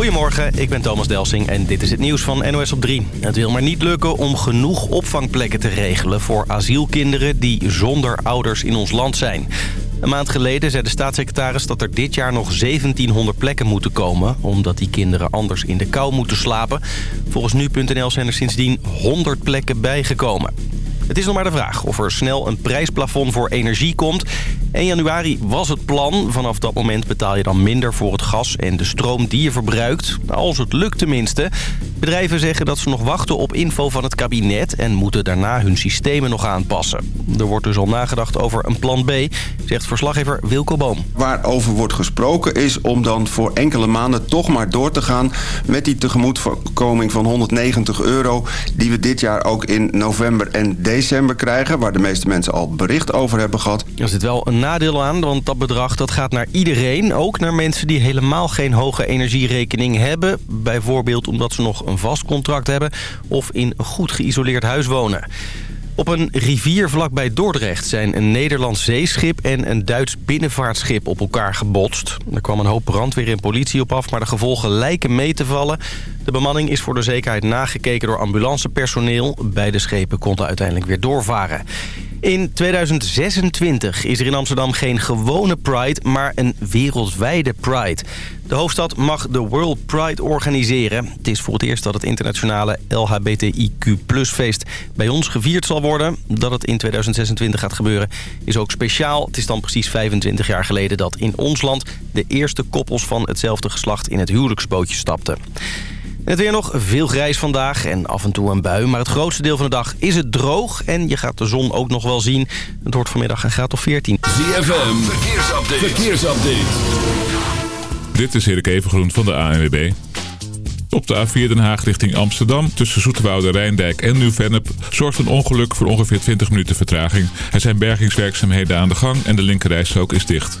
Goedemorgen, ik ben Thomas Delsing en dit is het nieuws van NOS op 3. Het wil maar niet lukken om genoeg opvangplekken te regelen voor asielkinderen die zonder ouders in ons land zijn. Een maand geleden zei de staatssecretaris dat er dit jaar nog 1700 plekken moeten komen... omdat die kinderen anders in de kou moeten slapen. Volgens nu.nl zijn er sindsdien 100 plekken bijgekomen. Het is nog maar de vraag of er snel een prijsplafond voor energie komt. 1 januari was het plan. Vanaf dat moment betaal je dan minder voor het gas en de stroom die je verbruikt. Als het lukt tenminste. Bedrijven zeggen dat ze nog wachten op info van het kabinet... en moeten daarna hun systemen nog aanpassen. Er wordt dus al nagedacht over een plan B, zegt verslaggever Wilco Boom. Waarover wordt gesproken is om dan voor enkele maanden toch maar door te gaan... met die tegemoetkoming van 190 euro... die we dit jaar ook in november en december krijgen... waar de meeste mensen al bericht over hebben gehad. Er zit wel een nadeel aan, want dat bedrag dat gaat naar iedereen. Ook naar mensen die helemaal geen hoge energierekening hebben. Bijvoorbeeld omdat ze nog een vast contract hebben... of in een goed geïsoleerd huis wonen. Op een rivier vlakbij Dordrecht zijn een Nederlands zeeschip en een Duits binnenvaartschip op elkaar gebotst. Er kwam een hoop brandweer en politie op af, maar de gevolgen lijken mee te vallen. De bemanning is voor de zekerheid nagekeken door ambulancepersoneel. Beide schepen konden uiteindelijk weer doorvaren. In 2026 is er in Amsterdam geen gewone Pride, maar een wereldwijde Pride. De hoofdstad mag de World Pride organiseren. Het is voor het eerst dat het internationale LHBTIQ-feest bij ons gevierd zal worden. Dat het in 2026 gaat gebeuren is ook speciaal. Het is dan precies 25 jaar geleden dat in ons land de eerste koppels van hetzelfde geslacht in het huwelijksbootje stapten. Het weer nog veel grijs vandaag en af en toe een bui. Maar het grootste deel van de dag is het droog. En je gaat de zon ook nog wel zien. Het wordt vanmiddag een graad of 14. ZFM, verkeersupdate. verkeersupdate. Dit is Erik Evengroen van de ANWB. Op de A4 Den Haag richting Amsterdam tussen Zoeterwoude, Rijndijk en Nieuw-Vennep zorgt een ongeluk voor ongeveer 20 minuten vertraging. Er zijn bergingswerkzaamheden aan de gang en de linkerrijstrook is dicht.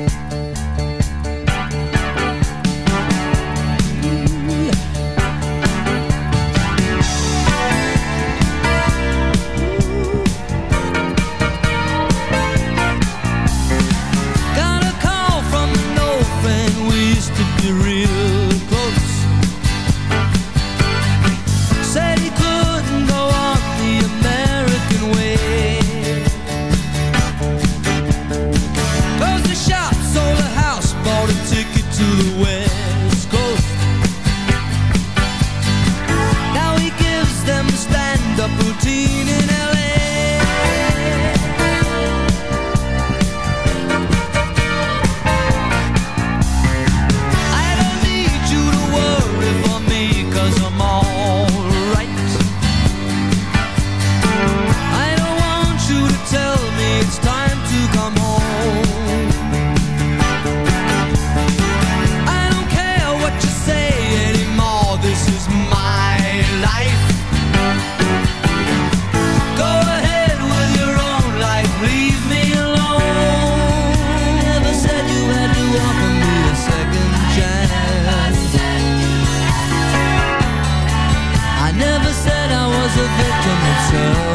Victim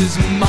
is my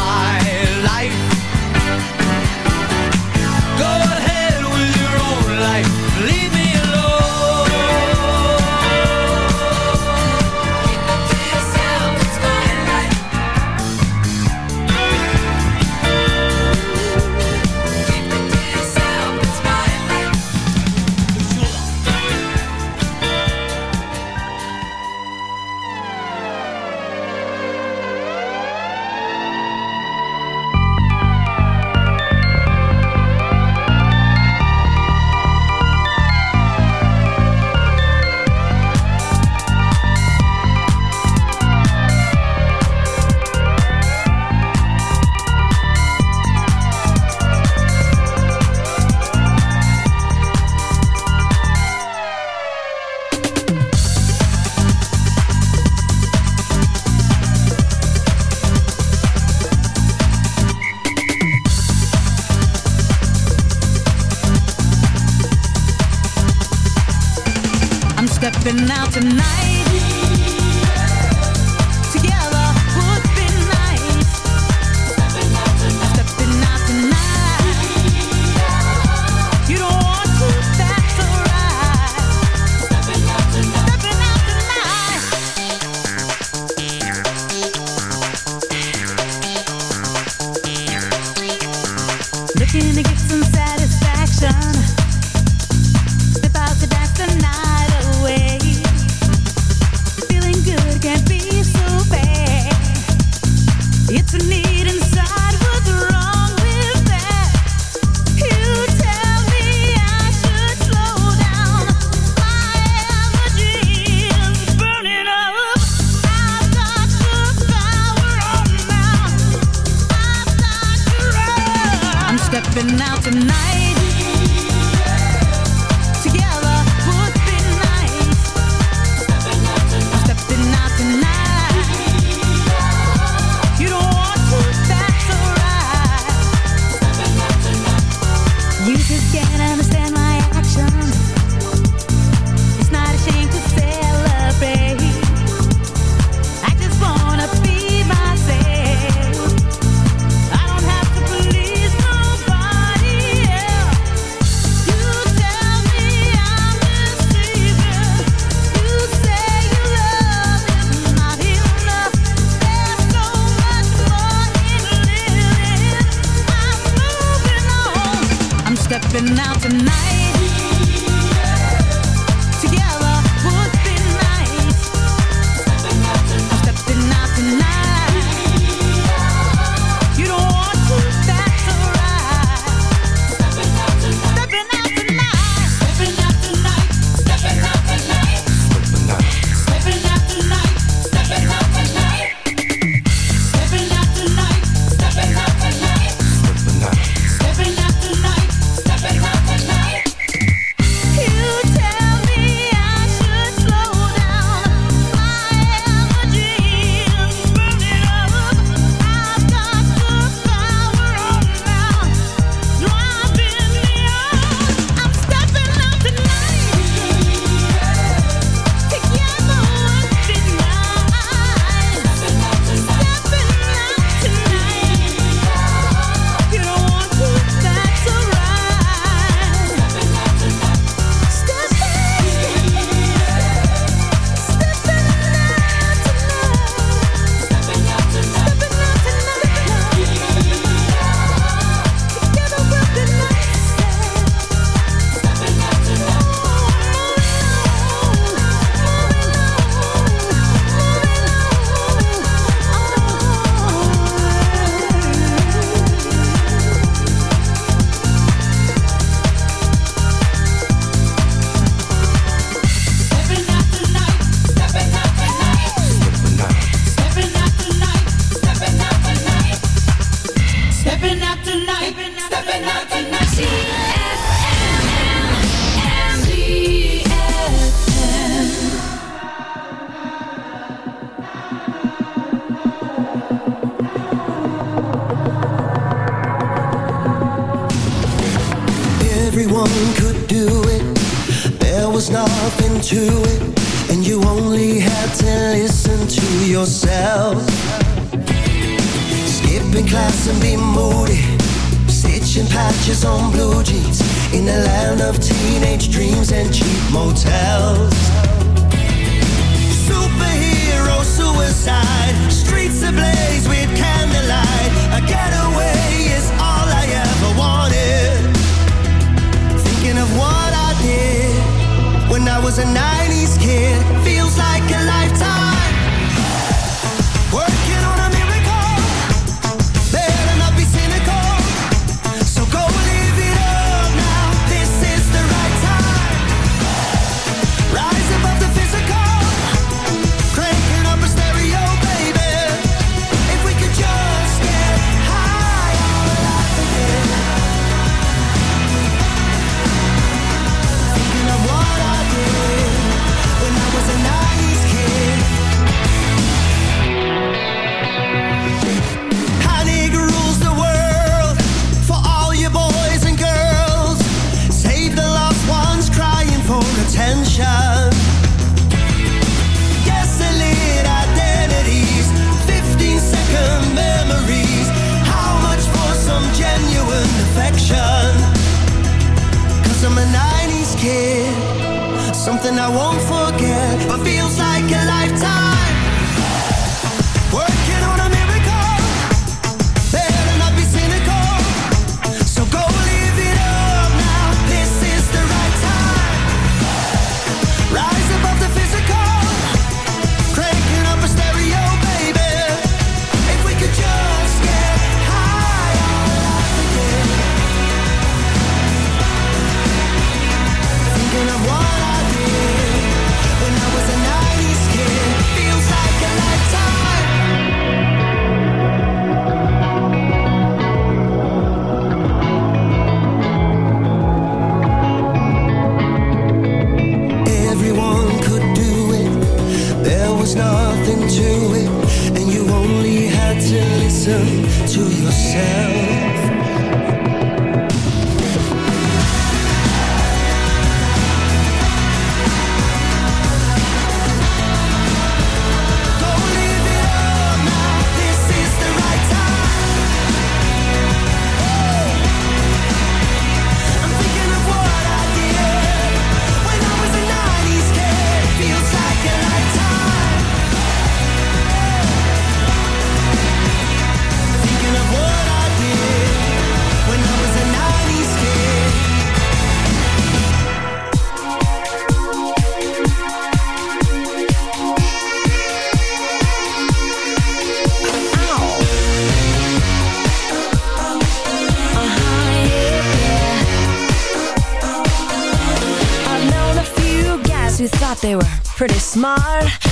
smart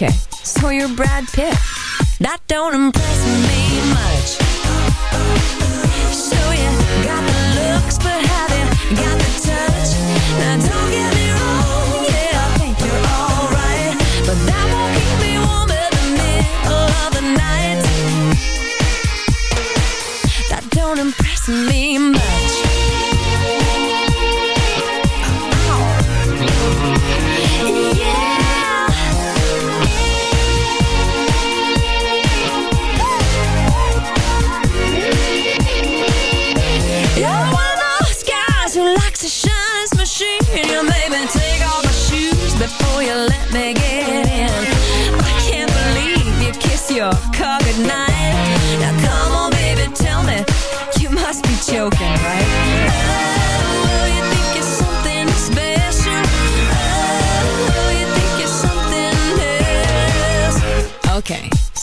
Okay, so you're Brad Pitt. That don't impress me much. So you got the looks, but haven't got the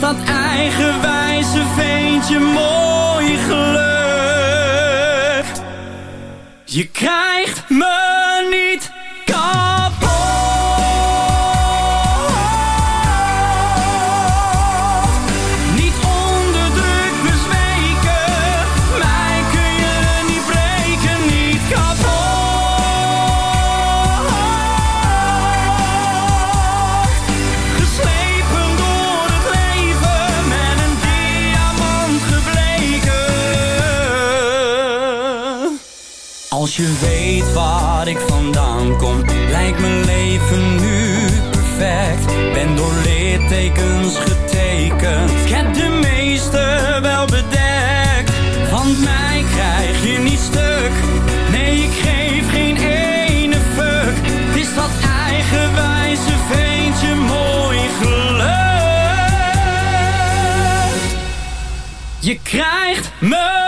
dat eigenwijze veentje mooi gelukt. Je krijgt me. je weet waar ik vandaan kom. Lijkt mijn leven nu perfect. Ben door leertekens getekend. Ik heb de meeste wel bedekt. Van mij krijg je niet stuk. Nee, ik geef geen ene fuck. Het is dat eigenwijze veentje mooi geluk. Je krijgt me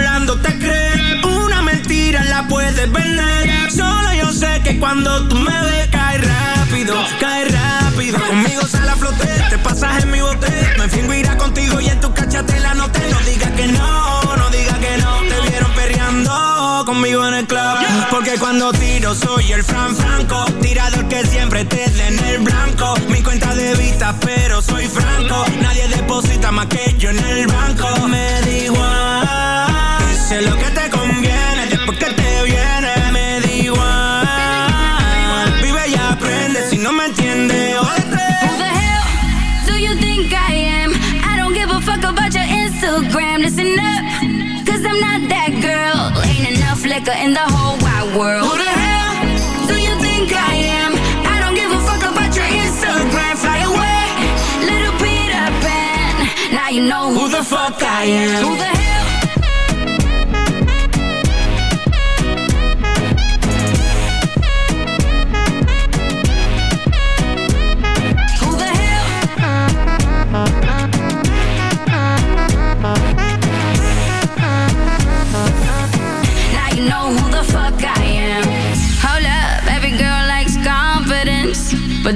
Hablando te crees. Una mentira la puedes vender. Solo yo sé que cuando tú me ves, cae rápido, cae rápido. Conmigo sale a flote, te pasas en mi bote. Me fingo irá contigo y en tu cachatela no te. No digas que no, no digas que no. Te vieron perreando conmigo en el club. Porque cuando tiro soy el Fran Franco. Tirador que siempre te dé en el blanco. Mi cuenta de vista, pero soy franco. Nadie deposita más que yo en el banco. Me da igual. Lo que te conviene después que te viene. Me da igual. Vive y aprende. Si no me entiendes, Who the hell do you think I am? I don't give a fuck about your Instagram. Listen up, cause I'm not that girl. Ain't enough liquor in the whole wide world. Who the hell do you think I am? I don't give a fuck about your Instagram. Fly away, little Peter Pan. Now you know who, the fuck I am. Who the hell?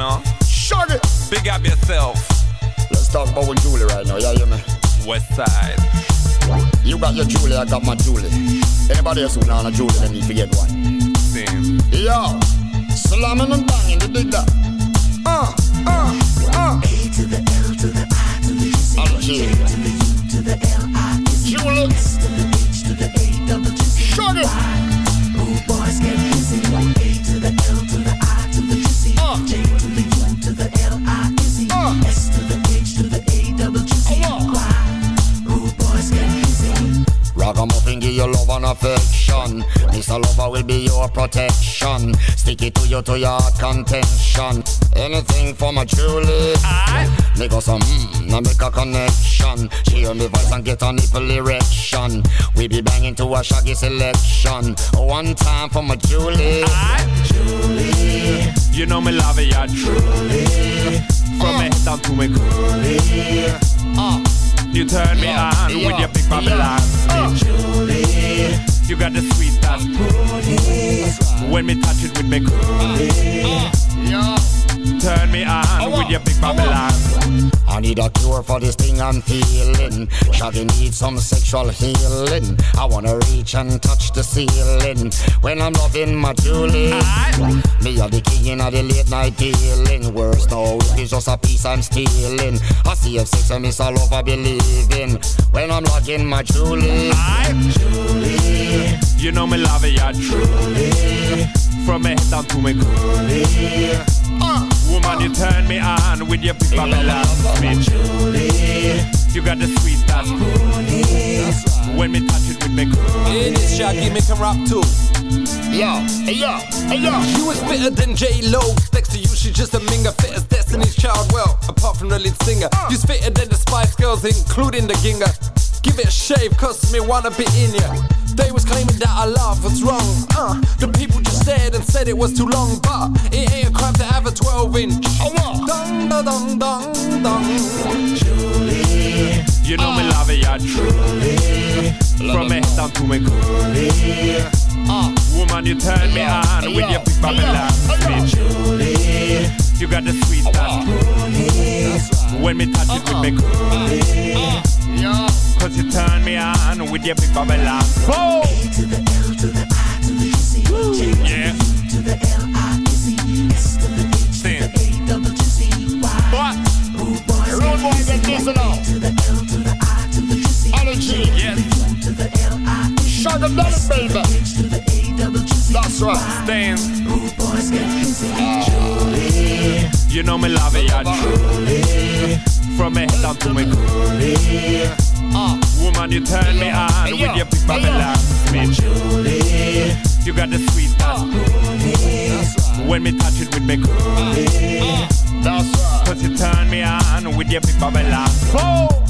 Easy now. Shut it. Big up yourself. Let's talk about with Julie right now. Yeah, you me. West side. You got your Julie, I got my Julie. Anybody else who know a Julie, then you forget one. Same. Yo, slamming and banging, you dig that? Uh, uh, uh. A to the L to the I to the G. On the G. to the U to the L I Julie. S to the H to the A double G. Shut it. Rude boys get busy. A Ragamuffin give you love and affection. Mr. Lover will be your protection. Stick it to you to your contention. Anything for my Julie. Make us some mm, now make a connection. She hear me voice and get a nipple erection. We be banging to a shaggy selection. One time for my Julie. Julie. You know me love it, yeah, truly. From me head down to me coolie. Uh, You turn me on with your big Babylon yeah. Julie. You got the sweet that's prudy. When me touch it with me coolie. yeah. Turn me on with your big Babylon I need a cure for this thing I'm feeling. Shaggy needs some sexual healing. I wanna reach and touch the ceiling when I'm loving my Julie. Me are the king of the late night dealing. Worse no, it's just a piece I'm stealing. I see if sex and miss all over believing when I'm loving my Julie. Julie, You know me love it, yeah, truly. From me head down to me coolie. Woman, you turn me on with your big Babylon Me Julie. You got the sweet that's prudy. When me touch it with me coolie. It is Shaggy, make him rap too. yo, hey yo, hey yo. You is fitter than J Lo. Next to you, she's just a minger. Fit as Destiny's Child. Well, apart from the lead singer, uh. you's fitter than the Spice Girls, including the Ginger. Give it a shave, cause me wanna be in ya. They was claiming that I love what's wrong. Uh, the people just stared and said it was too long, but it ain't a crime to have a 12 inch. Dong, da, dong, dong, dong. You know me love it, yeah, truly. From me head down to me coolie. Uh. Uh. Woman, you turn me on with your big Babylon Me Julie. You got the sweet uh. that's prudy. When me touch it with me coolie. Cause you turn me on with your big Babylon Boom! to the L to the I to the C. J Yeah. to the L I Z. S to the H to the A double. What? Rude boys get busy now. To the L to the I to the C. Yes. to the baby. H to the A. That's right. Stand. Get. Julie, You know me love it, yeah, truly. From me head down to me coolie. Uh, woman, you turn me on with your big Babylon smith. Julie, You got the sweet touch. When me touch it with me coolie. That's right. Cause you turn me on with your big Babylon. Oh!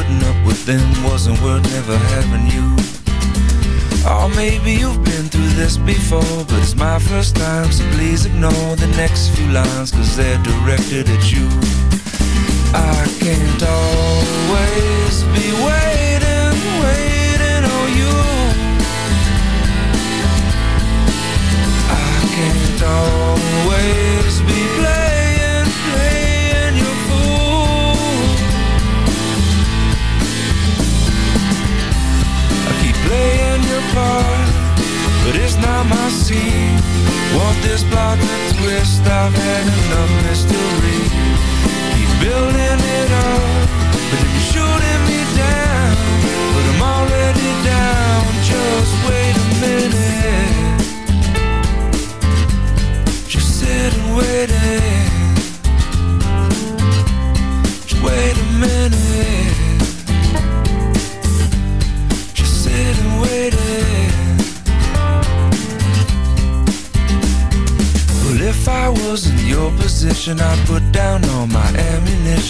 Wasn't worth never having you. Or maybe you've been through this before, but it's my first time, so please ignore the next few lines, cause they're directed at you. I can't always be waiting, waiting on you. I can't always be playing but it's not my scene. Want this plot twist? I've had enough mystery.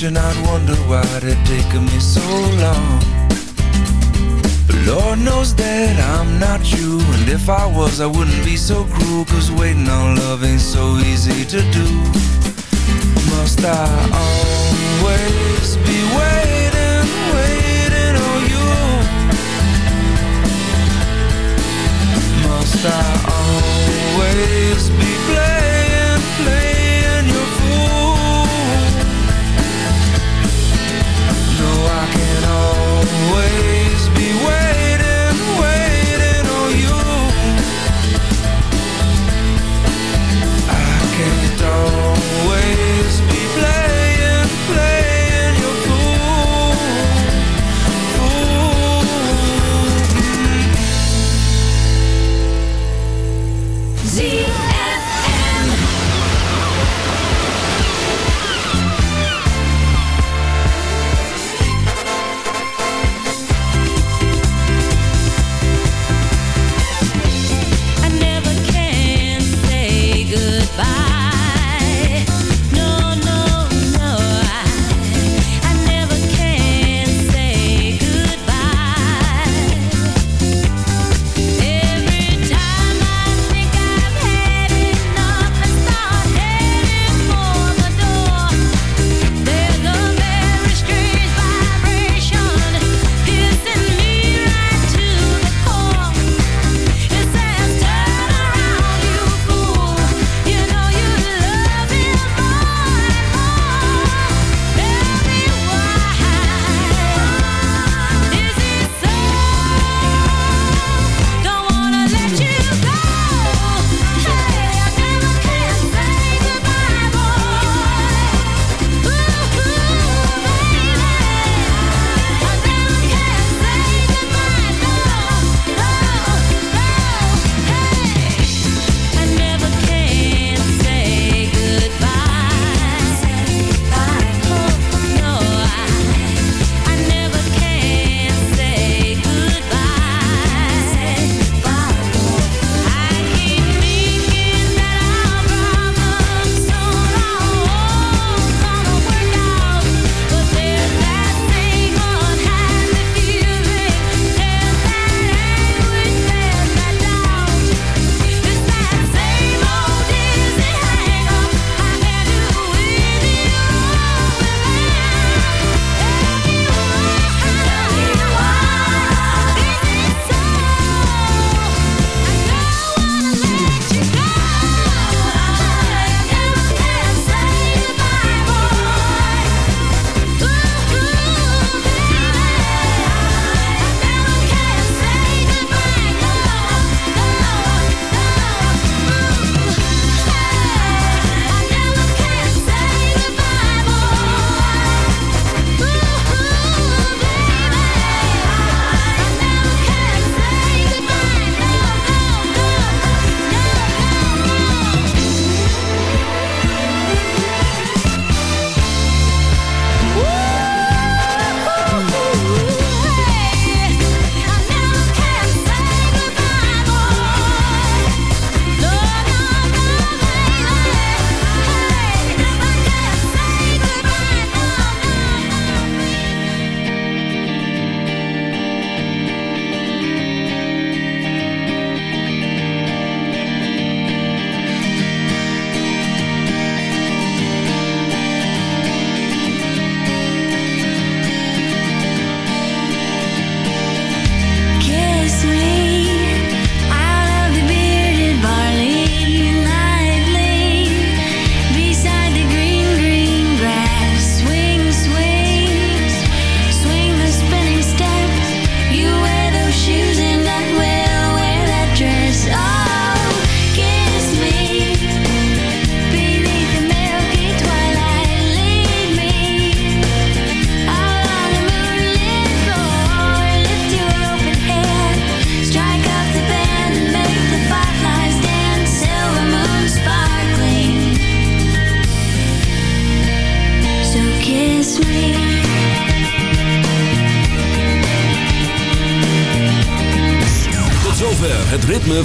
wishing I'd wonder why it taken me so long. But Lord knows that I'm not you And if I was I wouldn't be so cruel Cause waiting on love ain't so easy to do. Must I always be waiting, waiting on you? Must I always be blessed away.